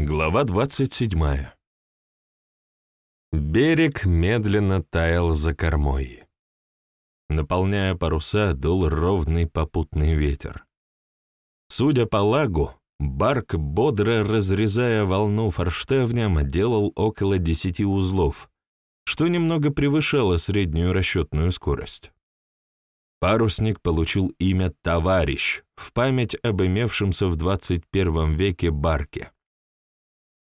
Глава 27. Берег медленно таял за кормой. Наполняя паруса, дул ровный попутный ветер. Судя по лагу, Барк, бодро разрезая волну форштевнем, делал около десяти узлов, что немного превышало среднюю расчетную скорость. Парусник получил имя «Товарищ» в память об имевшемся в 21 веке барке.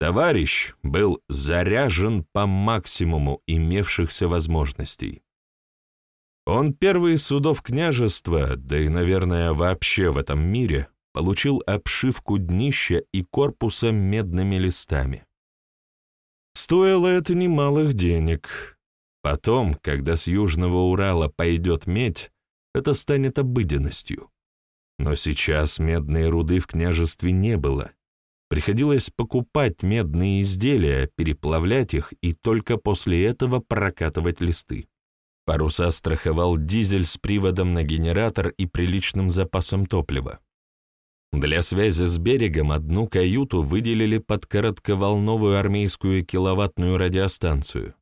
Товарищ был заряжен по максимуму имевшихся возможностей. Он первый судов княжества, да и, наверное, вообще в этом мире, получил обшивку днища и корпуса медными листами. Стоило это немалых денег. Потом, когда с Южного Урала пойдет медь, это станет обыденностью. Но сейчас медной руды в княжестве не было, Приходилось покупать медные изделия, переплавлять их и только после этого прокатывать листы. Паруса страховал дизель с приводом на генератор и приличным запасом топлива. Для связи с берегом одну каюту выделили под коротковолновую армейскую киловаттную радиостанцию.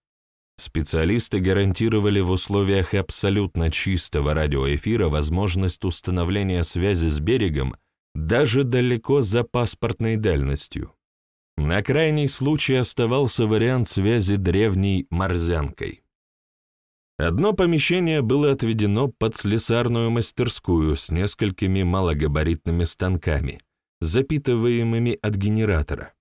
Специалисты гарантировали в условиях абсолютно чистого радиоэфира возможность установления связи с берегом даже далеко за паспортной дальностью. На крайний случай оставался вариант связи древней морзянкой. Одно помещение было отведено под слесарную мастерскую с несколькими малогабаритными станками, запитываемыми от генератора.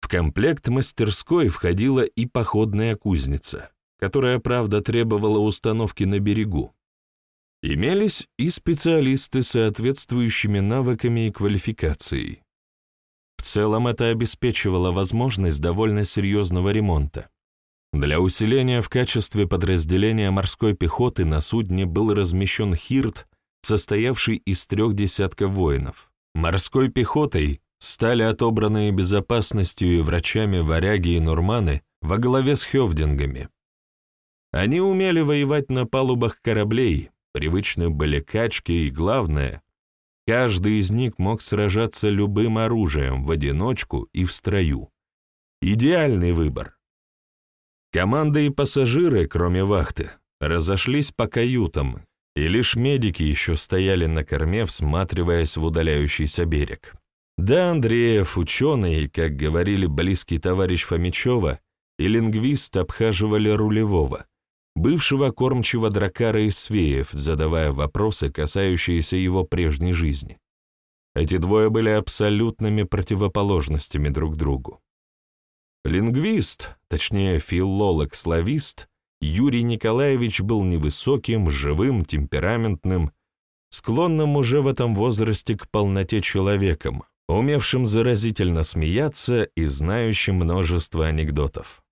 В комплект мастерской входила и походная кузница, которая, правда, требовала установки на берегу, Имелись и специалисты с соответствующими навыками и квалификацией. В целом это обеспечивало возможность довольно серьезного ремонта. Для усиления в качестве подразделения морской пехоты на судне был размещен хирт, состоявший из трех десятков воинов. Морской пехотой стали отобранные безопасностью и врачами варяги и нурманы во главе с хевдингами. Они умели воевать на палубах кораблей, Привычны были качки и, главное, каждый из них мог сражаться любым оружием в одиночку и в строю. Идеальный выбор. Команда и пассажиры, кроме вахты, разошлись по каютам, и лишь медики еще стояли на корме, всматриваясь в удаляющийся берег. Да, Андреев, ученый, как говорили близкий товарищ Фомичева, и лингвист обхаживали рулевого, бывшего кормчего дракара из Свеев, задавая вопросы, касающиеся его прежней жизни. Эти двое были абсолютными противоположностями друг другу. Лингвист, точнее филолог-славист, Юрий Николаевич был невысоким, живым, темпераментным, склонным уже в этом возрасте к полноте человеком, умевшим заразительно смеяться и знающим множество анекдотов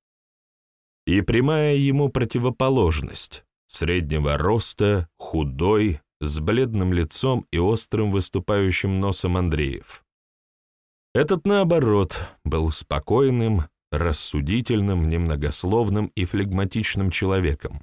и прямая ему противоположность — среднего роста, худой, с бледным лицом и острым выступающим носом Андреев. Этот, наоборот, был спокойным, рассудительным, немногословным и флегматичным человеком.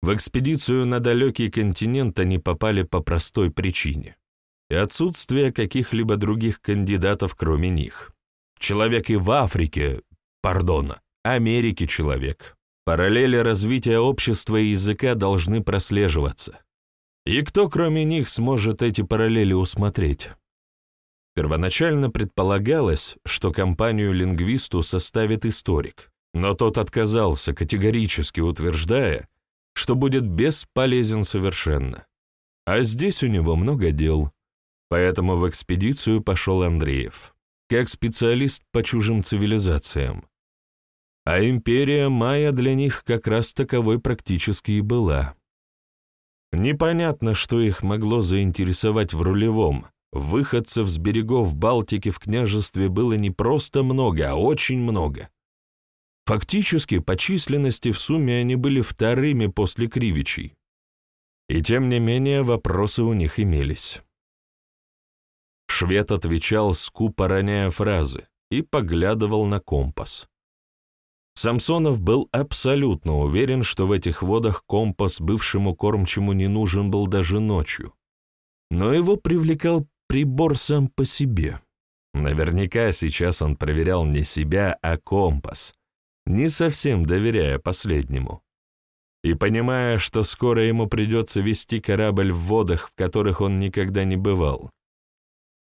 В экспедицию на далекий континент они попали по простой причине — и отсутствие каких-либо других кандидатов, кроме них. Человек и в Африке, пардона, Америки человек. Параллели развития общества и языка должны прослеживаться. И кто, кроме них, сможет эти параллели усмотреть? Первоначально предполагалось, что компанию-лингвисту составит историк, но тот отказался, категорически утверждая, что будет бесполезен совершенно. А здесь у него много дел, поэтому в экспедицию пошел Андреев, как специалист по чужим цивилизациям, а империя Майя для них как раз таковой практически и была. Непонятно, что их могло заинтересовать в рулевом. Выходцев с берегов Балтики в княжестве было не просто много, а очень много. Фактически, по численности в сумме они были вторыми после Кривичей. И тем не менее вопросы у них имелись. Швед отвечал, скупо роняя фразы, и поглядывал на компас. Самсонов был абсолютно уверен, что в этих водах компас бывшему кормчему не нужен был даже ночью. Но его привлекал прибор сам по себе. Наверняка сейчас он проверял не себя, а компас, не совсем доверяя последнему. И понимая, что скоро ему придется вести корабль в водах, в которых он никогда не бывал.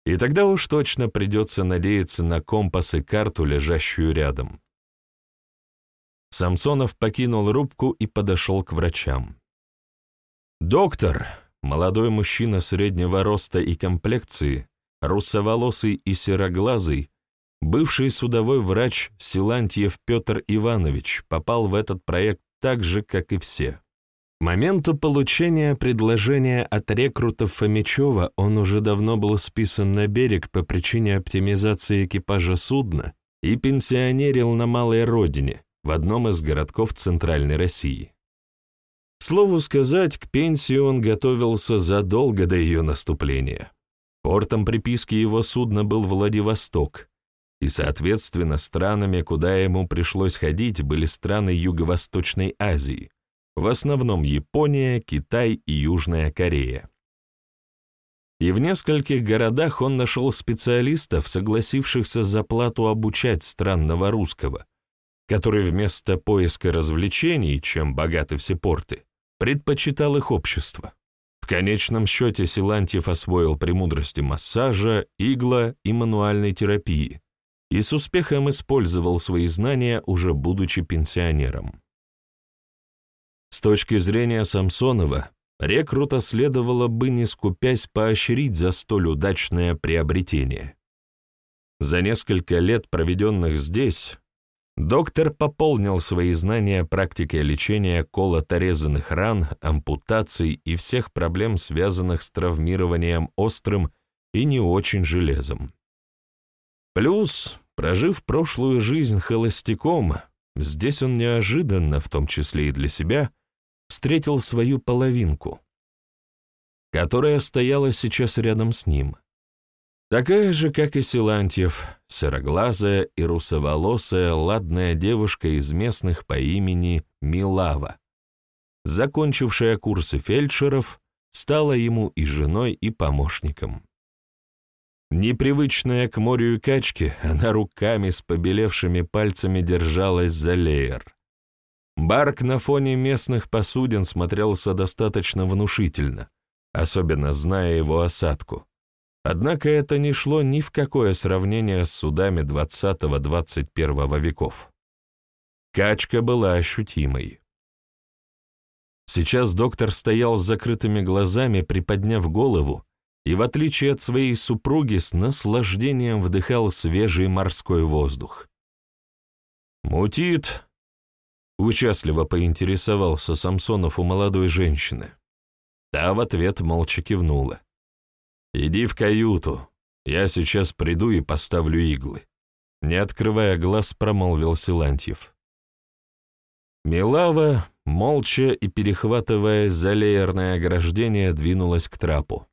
И тогда уж точно придется надеяться на компас и карту, лежащую рядом. Самсонов покинул рубку и подошел к врачам. Доктор, молодой мужчина среднего роста и комплекции, русоволосый и сероглазый, бывший судовой врач Силантьев Петр Иванович, попал в этот проект так же, как и все. К моменту получения предложения от рекрутов Фомичева он уже давно был списан на берег по причине оптимизации экипажа судна и пенсионерил на малой родине, в одном из городков Центральной России. Слову сказать, к пенсии он готовился задолго до ее наступления. Портом приписки его судна был Владивосток, и, соответственно, странами, куда ему пришлось ходить, были страны Юго-Восточной Азии, в основном Япония, Китай и Южная Корея. И в нескольких городах он нашел специалистов, согласившихся за плату обучать странного русского, который вместо поиска развлечений, чем богаты все порты, предпочитал их общество. В конечном счете Силантьев освоил премудрости массажа, игла и мануальной терапии и с успехом использовал свои знания, уже будучи пенсионером. С точки зрения Самсонова, рекрута следовало бы, не скупясь, поощрить за столь удачное приобретение. За несколько лет, проведенных здесь, Доктор пополнил свои знания практикой лечения колото-резанных ран, ампутаций и всех проблем, связанных с травмированием острым и не очень железом. Плюс, прожив прошлую жизнь холостяком, здесь он неожиданно, в том числе и для себя, встретил свою половинку, которая стояла сейчас рядом с ним — Такая же, как и Силантьев, сероглазая и русоволосая ладная девушка из местных по имени Милава, закончившая курсы фельдшеров, стала ему и женой, и помощником. Непривычная к морю и качке, она руками с побелевшими пальцами держалась за леер. Барк на фоне местных посудин смотрелся достаточно внушительно, особенно зная его осадку. Однако это не шло ни в какое сравнение с судами XX-XXI веков. Качка была ощутимой. Сейчас доктор стоял с закрытыми глазами, приподняв голову, и, в отличие от своей супруги, с наслаждением вдыхал свежий морской воздух. «Мутит?» — участливо поинтересовался Самсонов у молодой женщины. Та в ответ молча кивнула. «Иди в каюту. Я сейчас приду и поставлю иглы». Не открывая глаз, промолвил Силантьев. Милава, молча и перехватывая за леерное ограждение, двинулась к трапу.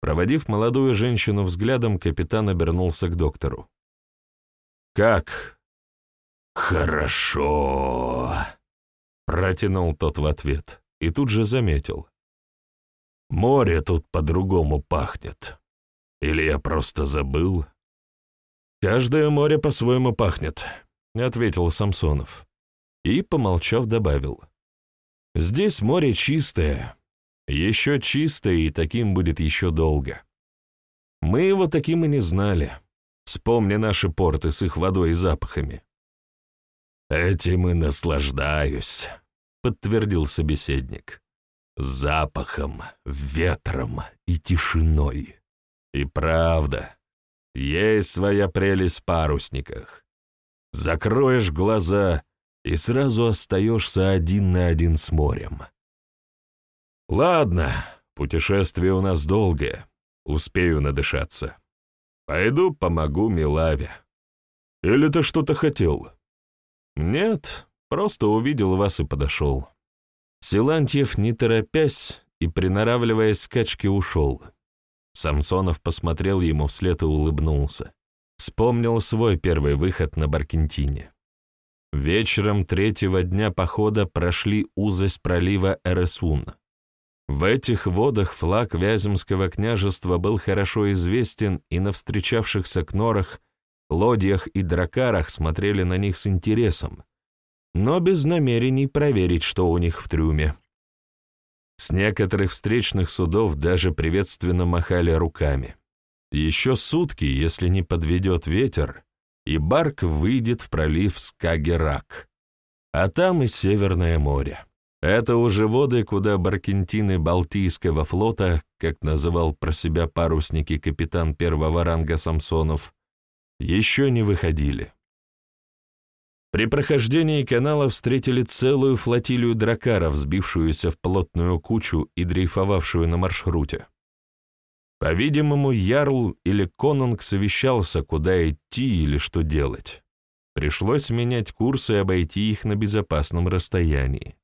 Проводив молодую женщину взглядом, капитан обернулся к доктору. «Как?» «Хорошо», — протянул тот в ответ и тут же заметил. Море тут по-другому пахнет. Или я просто забыл? Каждое море по-своему пахнет, ответил Самсонов. И, помолчав, добавил. Здесь море чистое, еще чистое, и таким будет еще долго. Мы его таким и не знали. Вспомни наши порты с их водой и запахами. «Этим и наслаждаюсь», — подтвердил собеседник запахом, ветром и тишиной. И правда, есть своя прелесть в парусниках. Закроешь глаза и сразу остаешься один на один с морем. Ладно, путешествие у нас долгое, успею надышаться. Пойду помогу Милаве. Или ты что-то хотел? Нет, просто увидел вас и подошел. Силантьев, не торопясь и приноравливаясь к качке, ушел. Самсонов посмотрел ему вслед и улыбнулся. Вспомнил свой первый выход на Баркентине. Вечером третьего дня похода прошли узость пролива Эресун. В этих водах флаг Вяземского княжества был хорошо известен, и на встречавшихся кнорах, лодьях и дракарах смотрели на них с интересом, но без намерений проверить, что у них в трюме. С некоторых встречных судов даже приветственно махали руками. Еще сутки, если не подведет ветер, и барк выйдет в пролив Скагерак, а там и Северное море. Это уже воды, куда баркентины Балтийского флота, как называл про себя парусники капитан первого ранга Самсонов, еще не выходили. При прохождении канала встретили целую флотилию дракаров, сбившуюся в плотную кучу и дрейфовавшую на маршруте. По-видимому, Ярл или Конунг совещался, куда идти или что делать. Пришлось менять курс и обойти их на безопасном расстоянии.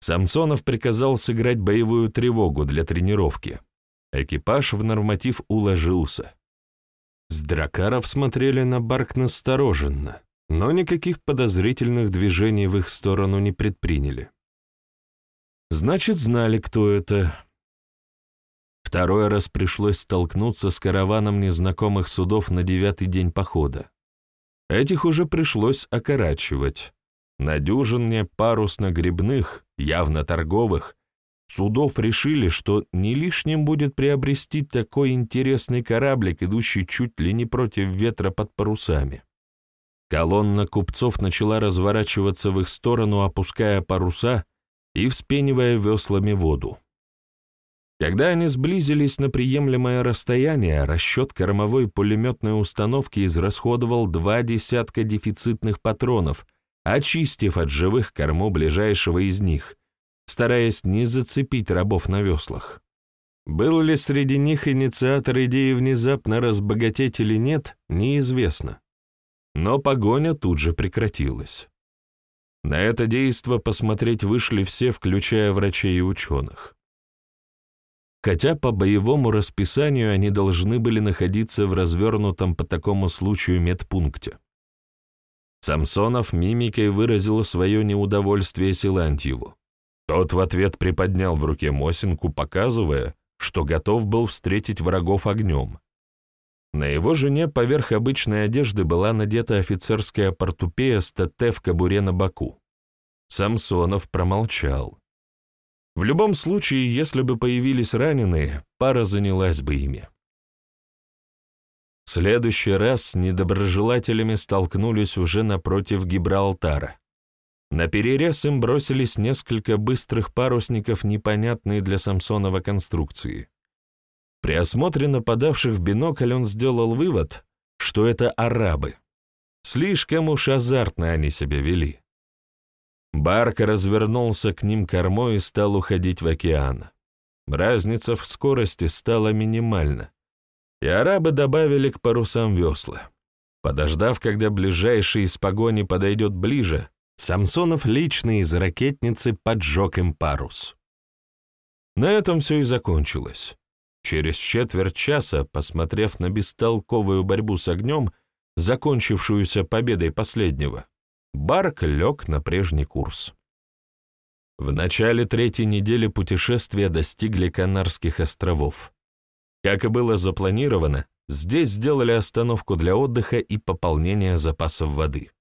Самсонов приказал сыграть боевую тревогу для тренировки. Экипаж в норматив уложился. С дракаров смотрели на Барк настороженно, но никаких подозрительных движений в их сторону не предприняли. Значит, знали, кто это. Второй раз пришлось столкнуться с караваном незнакомых судов на девятый день похода. Этих уже пришлось окорачивать. На дюжине парусно-гребных, явно торговых, судов решили, что не лишним будет приобрести такой интересный кораблик, идущий чуть ли не против ветра под парусами. Колонна купцов начала разворачиваться в их сторону, опуская паруса и вспенивая веслами воду. Когда они сблизились на приемлемое расстояние, расчет кормовой пулеметной установки израсходовал два десятка дефицитных патронов, очистив от живых корму ближайшего из них, стараясь не зацепить рабов на веслах. Был ли среди них инициатор идеи внезапно разбогатеть или нет, неизвестно. Но погоня тут же прекратилась. На это действо посмотреть вышли все, включая врачей и ученых. Хотя по боевому расписанию они должны были находиться в развернутом по такому случаю медпункте. Самсонов мимикой выразил свое неудовольствие Силантьеву. Тот в ответ приподнял в руке Мосинку, показывая, что готов был встретить врагов огнем. На его жене поверх обычной одежды была надета офицерская портупея с ТТ в кобуре на боку. Самсонов промолчал. В любом случае, если бы появились раненые, пара занялась бы ими следующий раз с недоброжелателями столкнулись уже напротив Гибралтара. На перерез им бросились несколько быстрых парусников непонятной для Самсонова конструкции. При осмотре нападавших в бинокль он сделал вывод, что это арабы. Слишком уж азартно они себя вели. Барк развернулся к ним кормой и стал уходить в океан. Разница в скорости стала минимальна и арабы добавили к парусам весла. Подождав, когда ближайший из погони подойдет ближе, Самсонов лично из ракетницы поджег им парус. На этом все и закончилось. Через четверть часа, посмотрев на бестолковую борьбу с огнем, закончившуюся победой последнего, Барк лег на прежний курс. В начале третьей недели путешествия достигли Канарских островов. Как и было запланировано, здесь сделали остановку для отдыха и пополнения запасов воды.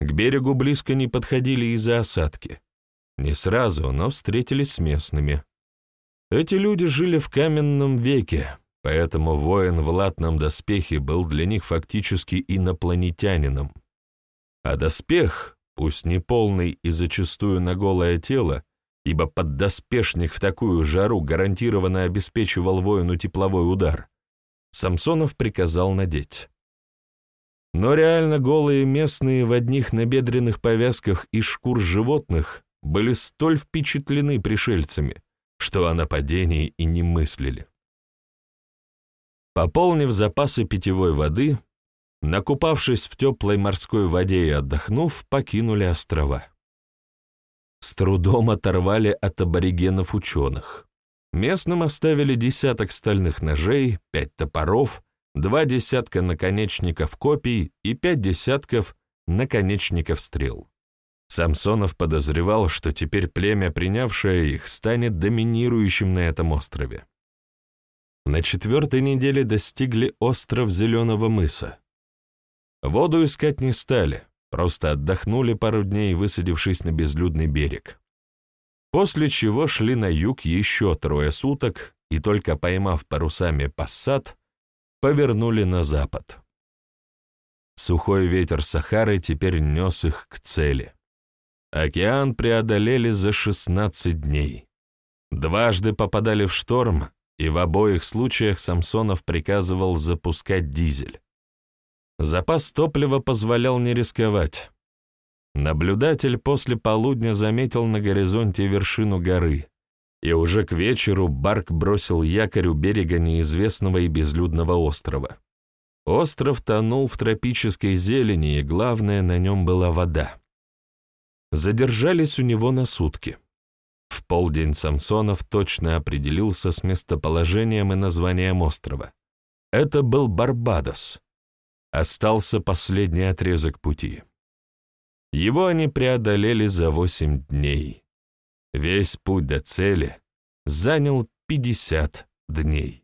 К берегу близко не подходили из-за осадки. Не сразу, но встретились с местными. Эти люди жили в каменном веке, поэтому воин в латном доспехе был для них фактически инопланетянином. А доспех, пусть не полный и зачастую на голое тело, ибо поддоспешник в такую жару гарантированно обеспечивал воину тепловой удар, Самсонов приказал надеть. Но реально голые местные в одних набедренных повязках из шкур животных были столь впечатлены пришельцами, что о нападении и не мыслили. Пополнив запасы питьевой воды, накупавшись в теплой морской воде и отдохнув, покинули острова с трудом оторвали от аборигенов ученых. Местным оставили десяток стальных ножей, пять топоров, два десятка наконечников копий и пять десятков наконечников стрел. Самсонов подозревал, что теперь племя, принявшее их, станет доминирующим на этом острове. На четвертой неделе достигли остров Зеленого мыса. Воду искать не стали, просто отдохнули пару дней, высадившись на безлюдный берег. После чего шли на юг еще трое суток и, только поймав парусами пассат, повернули на запад. Сухой ветер Сахары теперь нес их к цели. Океан преодолели за 16 дней. Дважды попадали в шторм, и в обоих случаях Самсонов приказывал запускать дизель. Запас топлива позволял не рисковать. Наблюдатель после полудня заметил на горизонте вершину горы, и уже к вечеру Барк бросил якорь у берега неизвестного и безлюдного острова. Остров тонул в тропической зелени, и главное, на нем была вода. Задержались у него на сутки. В полдень Самсонов точно определился с местоположением и названием острова. Это был Барбадос. Остался последний отрезок пути. Его они преодолели за восемь дней. Весь путь до цели занял пятьдесят дней.